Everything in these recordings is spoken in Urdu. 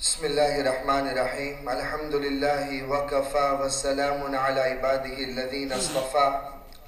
بسم الله الرحمن الرحيم الحمد لله وكفى والسلام على عباده الذين اصطفى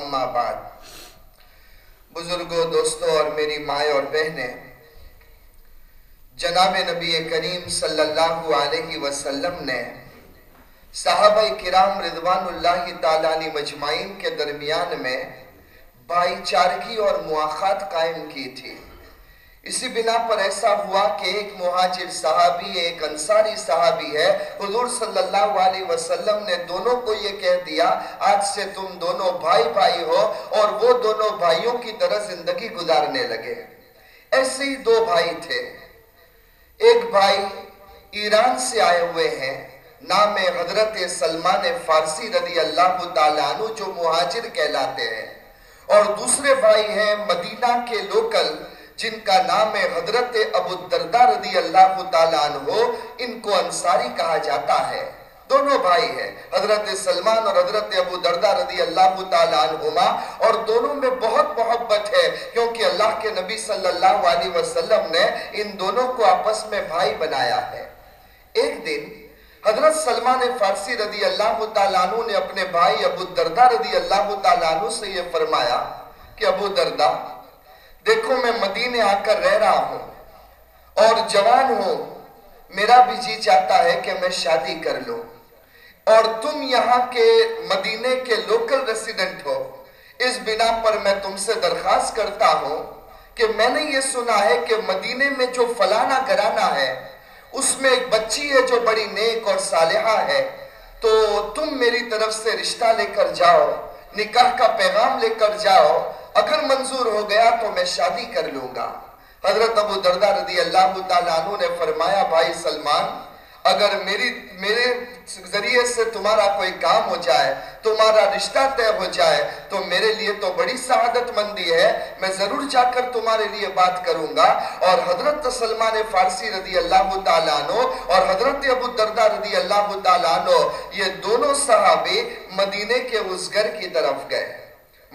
اما بعد۔ بزرگوں دوستوں اور میری مائیں اور بہنیں، جناب نبی کریم صلی اللہ علیہ وسلم نے صحابہ کرام رضوان اللہ تعالیٰ علی مجمعین کے درمیان میں بھائی چارگی اور مواخات قائم کی تھی۔ اسی بنا پر ایسا ہوا کہ ایک مہاجر صحابی، ایک انصاری صحابی ہے، حضور صلی اللہ علیہ وسلم نے دونوں کو یہ کہہ دیا، آج سے تم دونوں بھائی بھائی ہو اور وہ دونوں بھائیوں کی طرح زندگی گزارنے لگے۔ ایسے ہی دو بھائی تھے۔ ایک بھائی ایران سے آئے ہوئے ہیں، نام حضرت سلمان فارسی رضی اللہ تعالیٰ عنہ، جو مہاجر کہلاتے ہیں۔ اور دوسرے بھائی ہیں، مدینہ کے لوکل جن کا نام ہے حضرت ابو الدردہ رضی اللہ تعالیٰ عنہ، ان کو انصاری کہا جاتا ہے۔ دونوں بھائی ہیں، حضرت سلمان اور حضرت ابو دردہ رضی اللہ تعالیٰ عنہما۔ اور دونوں میں بہت محبت ہے، کیونکہ اللہ کے نبی صلی اللہ علیہ وسلم نے ان دونوں کو آپس میں بھائی بنایا ہے۔ ایک دن، حضرت سلمان فارسی رضی اللہ تعالیٰ عنہ نے اپنے بھائی ابو دردہ رضی اللہ تعالیٰ عنہ سے یہ فرمایا کہ ابو دردہ دیکھو میں مدینے آ کر رہ رہا ہوں۔ اور جوان ہوں میرا بھی جی چاہتا ہے کہ میں شادی کر لوں۔ اور تم یہاں کے مدینے کے لوکل ریسیڈنٹ ہو۔ اس بنا پر میں تم سے درخواست کرتا ہوں کہ میں نے یہ سنا ہے کہ مدینے میں جو فلانا گرانا ہے، اس میں ایک بچی ہے جو بڑی نیک اور صالحہ ہے۔ تو تم میری طرف سے رشتہ لے کر جاؤ، نکاح کا پیغام لے کر جاؤ۔ اگر منظور ہو گیا تو میں شادی کر لوں گا۔ حضرت ابو دردہ رضی اللہ تعالیٰ عنہ نے فرمایا، بھائی سلمان، اگر میری، میرے ذریعے سے تمہارا کوئی کام ہو جائے، تمہارا رشتہ طے ہو جائے، تو میرے لیے تو بڑی سعادت مندی ہے۔ میں ضرور جا کر تمہارے لیے بات کروں گا۔ اور حضرت سلمان فارسی رضی اللہ تعالیٰ عنہ اور حضرت ابو دردہ رضی اللہ تعالیٰ عنہ، یہ دونوں صحابی مدینے کے اس گھر کی طرف گئے۔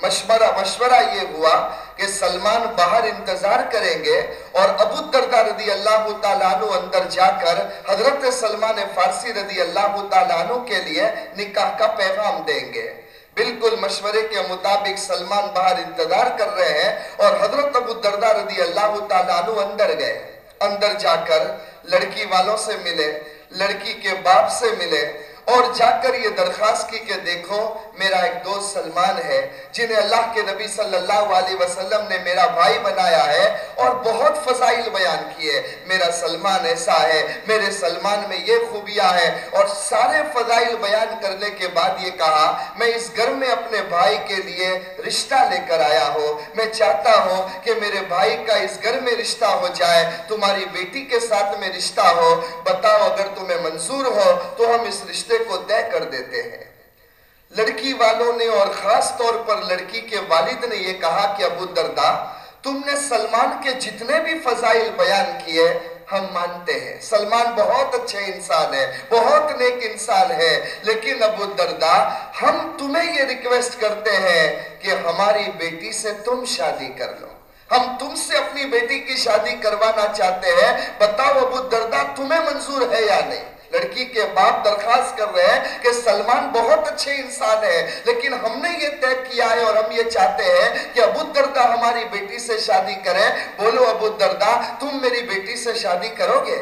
مشورہ مشورہ یہ ہوا کہ سلمان باہر انتظار کریں گے اور ابو دردہ رضی اللہ تعالیٰ عنہ اندر جا کر حضرت سلمان فارسی رضی اللہ تعالیٰ عنہ کے لیے نکاح کا پیغام دیں گے۔ بالکل مشورے کے مطابق سلمان باہر انتظار کر رہے ہیں اور حضرت ابو دردہ رضی اللہ تعالیٰ عنہ اندر گئے۔ اندر جا کر لڑکی والوں سے ملے، لڑکی کے باپ سے ملے اور جا کر یہ درخواست کی کہ دیکھو، میرا ایک دوست سلمان ہے، جنہیں اللہ کے نبی صلی اللہ علیہ وسلم نے میرا بھائی بنایا ہے اور بہت فضائل بیان کیے۔ میرا سلمان ایسا ہے، میرے سلمان میں یہ خوبیاں ہیں۔ اور سارے فضائل بیان کرنے کے بعد یہ کہا، میں اس گھر میں اپنے بھائی کے لیے رشتہ لے کر آیا ہوں۔ میں چاہتا ہوں کہ میرے بھائی کا اس گھر میں رشتہ ہو جائے، تمہاری بیٹی کے ساتھ میں رشتہ ہو۔ بتاؤ، اگر تمہیں منظور ہو تو ہم اس رشتے کو طے کر دیتے ہیں۔ لڑکی والوں نے اور خاص طور پر لڑکی کے والد نے یہ کہا کہ ابو دردہ، تم نے سلمان کے جتنے بھی فضائل بیان کیے، ہم مانتے ہیں۔ سلمان بہت اچھے انسان ہے، بہت نیک انسان ہے، لیکن ابو دردہ، ہم تمہیں یہ ریکویسٹ کرتے ہیں کہ ہماری بیٹی سے تم شادی کر لو۔ ہم تم سے اپنی بیٹی کی شادی کروانا چاہتے ہیں، بتاؤ ابو دردہ، تمہیں منظور ہے یا نہیں؟ لڑکی کے باپ درخواست کر رہے ہیں کہ سلمان بہت اچھے انسان ہے، لیکن ہم نے یہ طے کیا ہے اور ہم یہ چاہتے ہیں کہ ابو دردہ ہماری بیٹی سے شادی کریں۔ بولو ابو دردہ تم میری بیٹی سے شادی کرو گے؟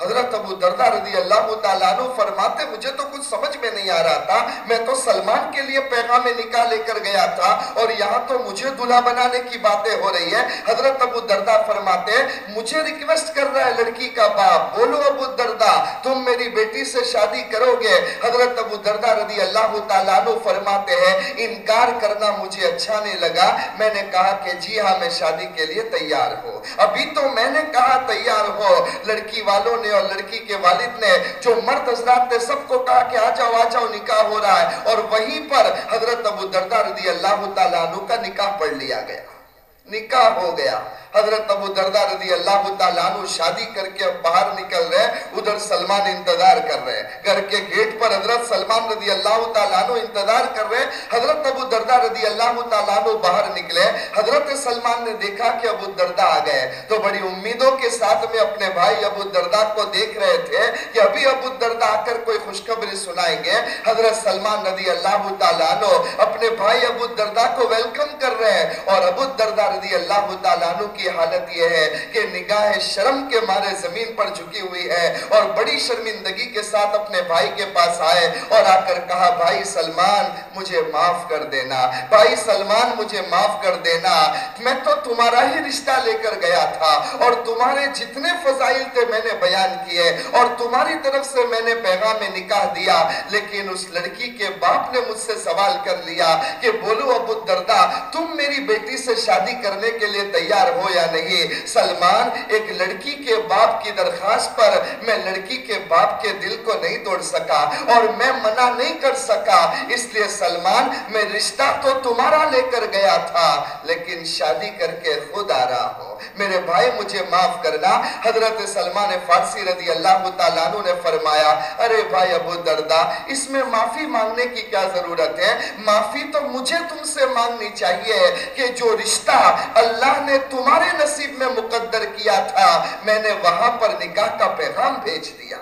حضرت ابو دردہ رضی اللہ تعالیٰ عنہ فرماتے، مجھے تو کچھ سمجھ میں نہیں آ رہا تھا، میں تو سلمان کے لیے پیغام نکاح لے کر گیا تھا، اور یہاں تو مجھے دلہا بنانے کی باتیں ہو رہی ہیں۔ حضرت ابو دردہ فرماتے، مجھے ریکویسٹ کر رہا ہے لڑکی کا باپ، بولو ابو دردہ، تم میری بیٹی سے شادی کرو گے۔ حضرت ابو دردہ رضی اللہ تعالیٰ عنہ فرماتے ہیں، انکار کرنا مجھے اچھا نہیں لگا۔ میں نے کہا کہ جی ہاں میں شادی کے لیے تیار ہوں۔ ابھی تو میں نے کہا تیار ہو، لڑکی والوں نے اور لڑکی کے والد نے جو مرد حضرات نے سب کو کہا کہ آجاؤ آجاؤ نکاح ہو رہا ہے۔ اور وہیں پر حضرت ابو دردہ رضی اللہ تعالیٰ عنہ کا نکاح پڑھ لیا گیا۔ نکاح ہو گیا۔ حضرت ابو دردہ رضی اللہ تعالیٰ عنہ شادی کر کے اب باہر نکل رہے ادھر سلمان انتظار کر رہے ہیں۔ گھر کے گیٹ پر حضرت سلمان رضی اللہ تعالیٰ عنہ انتظار کر رہے ہیں۔ حضرت ابو دردہ رضی اللہ تعالیٰ عنہ باہر نکلے حضرت سلمان نے دیکھا کہ ابو دردہ آ گئے تو بڑی امیدوں کے ساتھ میں اپنے بھائی ابو دردہ کو دیکھ رہے تھے کہ ابھی ابو دردہ آ کر کوئی خوشخبری سنائیں گے۔ حضرت سلمان رضی اللہ تعالیٰ عنہ اپنے بھائی ابو دردہ کو ویلکم کر رہے ہیں اور ابو دردہ رضی اللہ تعالیٰ عنہ کی کی حالت یہ ہے کہ نگاہ شرم کے مارے زمین پر جھکی ہوئی ہے اور بڑی شرمندگی کے ساتھ اپنے بھائی کے پاس آئے اور آ کر کہا، بھائی سلمان، مجھے معاف کر دینا، بھائی سلمان، مجھے معاف کر دینا، میں تو تمہارا ہی رشتہ لے کر گیا تھا اور تمہارے جتنے فضائل تھے میں نے بیان کیے اور تمہاری طرف سے میں نے پیغام نکاح دیا، لیکن اس لڑکی کے باپ نے مجھ سے سوال کر لیا کہ بولو ابو دردہ تم میری بیٹی سے شادی کرنے کے لیے تیار ہو یا نہیں سلمان ایک لڑکی کے باپ کی درخواست پر میں لڑکی کے باپ کے دل کو نہیں توڑ سکا اور میں منع نہیں کر سکا۔ اس لیے سلمان، میں رشتہ تو تمہارا لے کر گیا تھا، لیکن شادی کر کے خود آ رہا ہوں۔ میرے بھائی، مجھے معاف کرنا۔ حضرت سلمان فارسی رضی اللہ تعالیٰ عنہ نے فرمایا، ارے بھائی ابو دردہ، اس میں معافی مانگنے کی کیا ضرورت ہے؟ معافی تو مجھے تم سے مانگنی چاہیے کہ جو رشتہ اللہ نے تمہارا تمہارے نصیب میں مقدر کیا تھا، میں نے وہاں پر نکاح کا پیغام بھیج دیا۔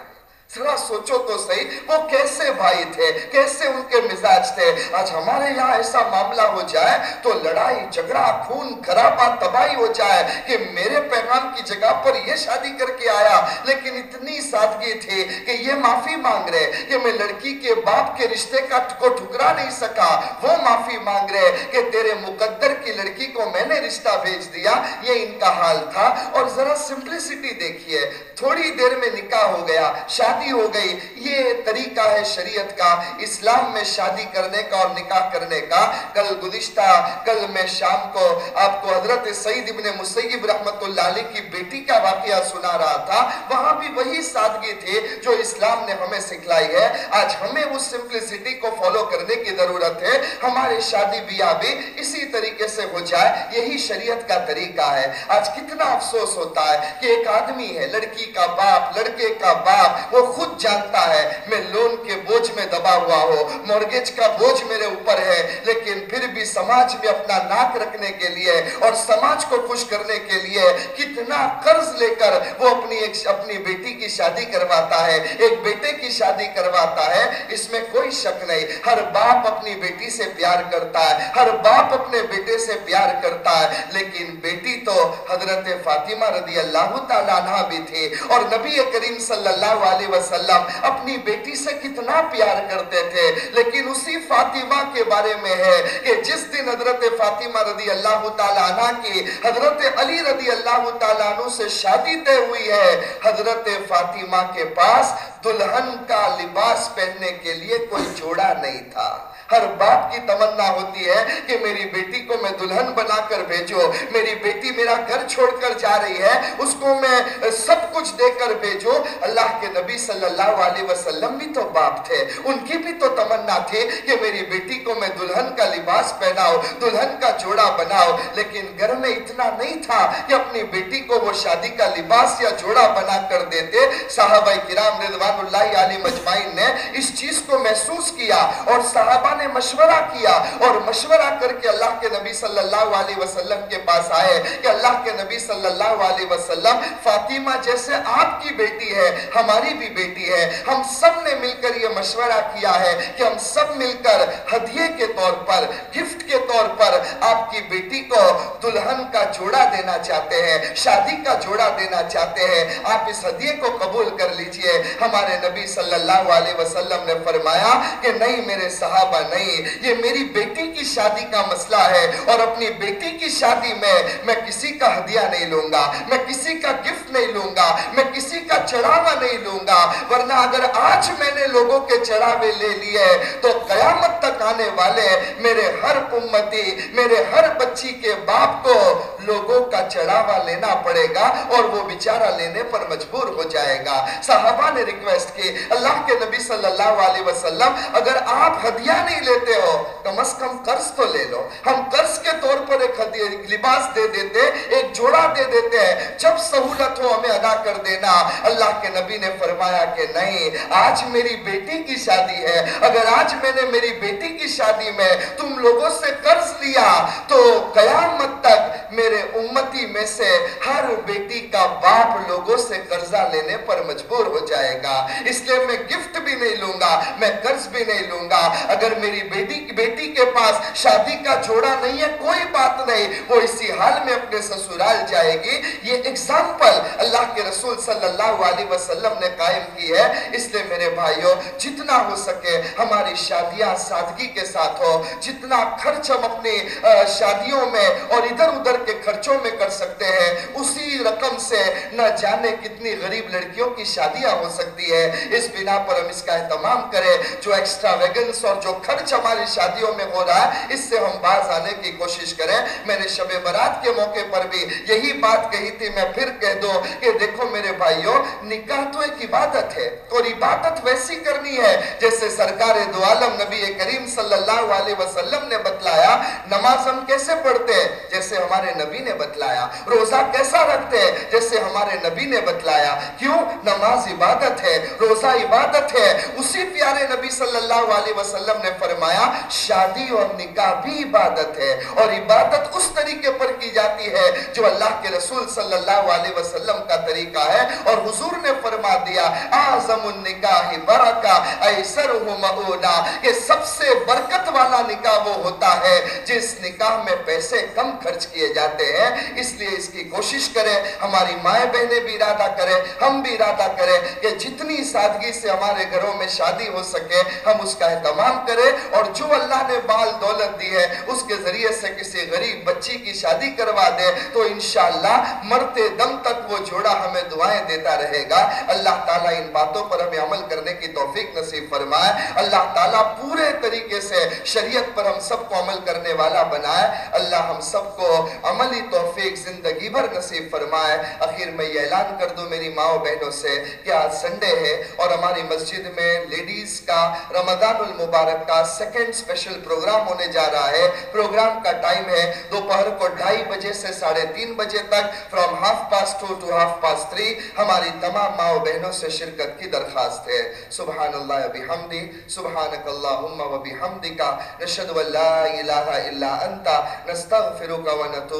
ذرا سوچو تو صحیح، وہ کیسے بھائی تھے؟ کیسے ان کے مزاج تھے؟ آج ہمارے یہاں ایسا معاملہ ہو جائے تو لڑائی، جھگڑا، خون خرابہ تباہی ہو جائے کہ میرے پیغام کی جگہ پر یہ شادی کر کے آیا، لیکن اتنی سادگی تھی کہ یہ معافی مانگ رہے کہ میں لڑکی کے باپ کے رشتے کا کو ٹھکرا نہیں سکا۔ وہ معافی مانگ رہے کہ تیرے مقدر کی لڑکی کو میں نے رشتہ بھیج دیا۔ یہ ان کا حال تھا۔ اور ذرا سمپلسٹی دیکھیے، تھوڑی دیر میں نکاح ہو گیا۔ شادی شادی ہو گئی۔ یہ طریقہ ہے شریعت کا، اسلام میں شادی کرنے کا اور نکاح کرنے کا۔ کل گزشتہ، کل میں شام کو آپ کو حضرت سعید ابن مسیب رحمت اللہ علیہ کی بیٹی کا واقعہ سنا رہا تھا۔ وہاں بھی وہی سادگی تھی جو اسلام نے ہمیں سکھلائی ہے۔ آج ہمیں اس سمپلسٹی کو فالو کرنے کی ضرورت ہے۔ ہمارے شادی بیاہ بھی اسی طریقے سے ہو جائے۔ یہی شریعت کا طریقہ ہے۔ آج کتنا افسوس ہوتا ہے کہ ایک آدمی ہے، لڑکی کا باپ، لڑکے کا باپ، وہ خود جانتا ہے میں لون کے بوجھ میں دبا ہوا ہو مورگیج کا بوجھ میرے اوپر ہے، لیکن پھر بھی سماج میں اپنا ناک رکھنے کے لیے اور سماج کو خوش کرنے کے لیے کتنا قرض لے کر وہ اپنی ایک اپنی بیٹی کی شادی کرواتا ہے، ایک بیٹے کی شادی کرواتا ہے، اس میں کوئی شک نہیں۔ ہر باپ اپنی بیٹی سے پیار کرتا ہے، ہر باپ اپنے بیٹے سے پیار کرتا ہے۔ لیکن بیٹی تو حضرت فاطمہ رضی اللہ تعالیٰ عنہ بھی تھی اور نبی کریم صلی اللہ علیہ وسلم وسلم، اپنی بیٹی سے کتنا پیار کرتے تھے۔ لیکن اسی فاطمہ کے بارے میں ہے کہ جس دن حضرت فاطمہ رضی اللہ تعالیٰ عنہ کی حضرت علی رضی اللہ تعالیٰ عنہ سے شادی تے ہوئی ہے، حضرت فاطمہ کے پاس دلہن کا لباس پہننے کے لیے کوئی جوڑا نہیں تھا۔ ہر باپ کی تمنا ہوتی ہے کہ میری بیٹی کو میں دلہن بنا کر بھیجو، میری بیٹی میرا گھر چھوڑ کر جا رہی ہے، اس کو میں سب کچھ دے کر بھیجو۔ اللہ کے نبی صلی اللہ علیہ وسلم بھی تو باپ تھے، ان کی بھی تو تمنا تھی کہ میری بیٹی کو میں دلہن کا لباس پہناؤ، دلہن کا جوڑا بناؤ۔ لیکن گھر میں اتنا نہیں تھا کہ اپنی بیٹی کو وہ شادی کا لباس یا جوڑا بنا کر دیتے۔ صحابہ کرام رضوان اللہ علیہ مجمعین نے اس چیز کو محسوس کیا اور صحابہ نے مشورہ کیا اور مشورہ کر کے اللہ کے نبی صلی اللہ علیہ وسلم کے پاس آئے کہ اللہ کے نبی صلی اللہ علیہ وسلم، فاطمہ جیسے آپ کی بیٹی ہے، ہماری بھی بیٹی ہے۔ ہم سب نے مل کر یہ مشورہ کیا ہے کہ ہم سب مل کر ہدیے کے طور پر، گفٹ کے طور پر آپ کی بیٹی کو دلہن کا جوڑا دینا چاہتے ہیں، شادی کا جوڑا دینا چاہتے ہیں۔ آپ اس ہدیے کو قبول کر لیجیے۔ ہمارے نبی صلی اللہ علیہ وسلم نے فرمایا کہ نہیں میرے صحابہ نہیں یہ میری بیٹی کی شادی کا مسئلہ ہے اور اپنی بیٹی کی شادی میں میں کسی کا ہدیہ نہیں لوں گا، میں کسی کا گفٹ نہیں لوں گا، میں کسی کا چڑھاوا نہیں لوں گا۔ ورنہ اگر آج میں نے لوگوں کے چڑھاوے لے لیے تو قیامت تک آنے والے میرے ہر امتی، میرے ہر بچی کے باپ کو لوگوں کا چڑھاوا لینا پڑے گا اور وہ بیچارہ لینے پر مجبور ہو جائے گا۔ صحابہ نے ریکویسٹ کی، اللہ کے نبی صلی اللہ علیہ وسلم، اگر آپ ہدیہ نہیں لیتے ہو کم از کم قرض تو لے لو۔ ہم قرض کے طور پر ایک لباس دے دیتے، ایک جوڑا دے دیتے ہیں۔ جب سہولت ہو ہمیں ادا کر دینا۔ اللہ کے نبی نے فرمایا کہ نہیں، آج میری بیٹی کی شادی ہے۔ اگر آج میں نے میری بیٹی کی شادی میں تم لوگوں سے قرض لیا، تو قیامت تک میرے امتی میں سے ہر بیٹی کا باپ لوگوں سے قرضہ لینے پر مجبور ہو جائے گا۔ اس لیے میں گفٹ بھی نہیں لوں گا، میں قرض بھی نہیں لوں گا۔ اگر میری بیٹی بیٹی کے پاس شادی کا جوڑا نہیں ہے، کوئی بات نہیں، وہ اسی حال میں اپنے سسرال جائے گی۔ یہ اگزامپل اللہ کے رسول صلی اللہ علیہ وسلم نے قائم کی ہے۔ اس لیے میرے بھائیوں جتنا ہو سکے ہماری شادیاں سادگی کے ساتھ ہو۔ جتنا خرچ ہم اپنی شادیوں میں اور ادھر ادھر کے خرچوں میں کر سکتے ہیں، اسی رقم سے نہ جانے کتنی غریب لڑکیوں کی شادیاں ہو سکتی ہے اس بنا پر ہم اس کا اہتمام کریں۔ جو ایکسٹرا ویگنس اور جو خرچ ہماری شادیوں میں ہو رہا ہے، اس سے ہم باز آنے کی کوشش کریں۔ میں نے شب برات کے موقع پر بھی یہی بات کہی تھی۔ میں پھر کہہ دو کہ دیکھو میرے بھائیوں، نکاح تو ایک عبادت ہے اور عبادت ویسی کرنی ہے۔ جیسے سرکار دو عالم نبی کریم صلی اللہ علیہ وسلم نے بتلایا، نماز ہم کیسے پڑھتے ہیں؟ جیسے ہمارے ہمارے نبی نے بتلایا۔ روزہ کیسا رکھتے ہیں؟ جیسے ہمارے نبی نے بتلایا۔ کیوں؟ نماز عبادت ہے، روزہ عبادت ہے۔ اسی پیارے نبی صلی اللہ علیہ وسلم نے فرمایا، شادی اور نکاح بھی عبادت ہے اور عبادت اس طریقے پر کی جاتی ہے جو اللہ کے رسول صلی اللہ علیہ وسلم کا طریقہ ہے۔ اور حضور نے فرما دیا آزم النکاح برکہ ایسر مؤنا، کہ سب سے برکت والا نکاح وہ ہوتا ہے جس نکاح میں پیسے کم خرچ کیے جاتے جاتے ہیں، اس لیے اس کی کوشش کریں، ہماری مائیں بہنیں بھی ارادہ کریں، ہم بھی ارادہ کریں کہ جتنی سادگی سے ہمارے گھروں میں شادی ہو سکے، ہم اس کا اہتمام کریں اور جو اللہ نے بال دولت دی ہے، اس کے ذریعے سے کسی غریب بچی کی شادی کروا دے تو انشاءاللہ مرتے دم تک وہ جوڑا ہمیں دعائیں دیتا رہے گا۔ اللہ تعالیٰ ان باتوں پر ہمیں عمل کرنے کی توفیق نصیب فرمائے۔ اللہ تعالیٰ پورے طریقے سے شریعت پر ہم سب کو عمل کرنے والا بنائے۔ اللہ ہم سب کو عملی توفیق زندگی بھر نصیب فرمائے۔ اخیر میں یہ اعلان کر دوں میری ماں و بہنوں سے کہ آج سنڈے ہے اور ہماری مسجد میں لیڈیز کا رمضان المبارک کا سیکنڈ سپیشل پروگرام ہونے جا رہا ہے۔ پروگرام کا ٹائم ہے۔ دوپہر کو ڈھائی بجے سے ساڑھے تین بجے تک from half past two to half past three ہماری تمام ماں و بہنوں سے شرکت کی درخواست ہے۔ سبحان اللہ بحمدی سبحانک اللہم و بحمدکا نشد و لا الہ الا انتا، نستغفرک و نتوب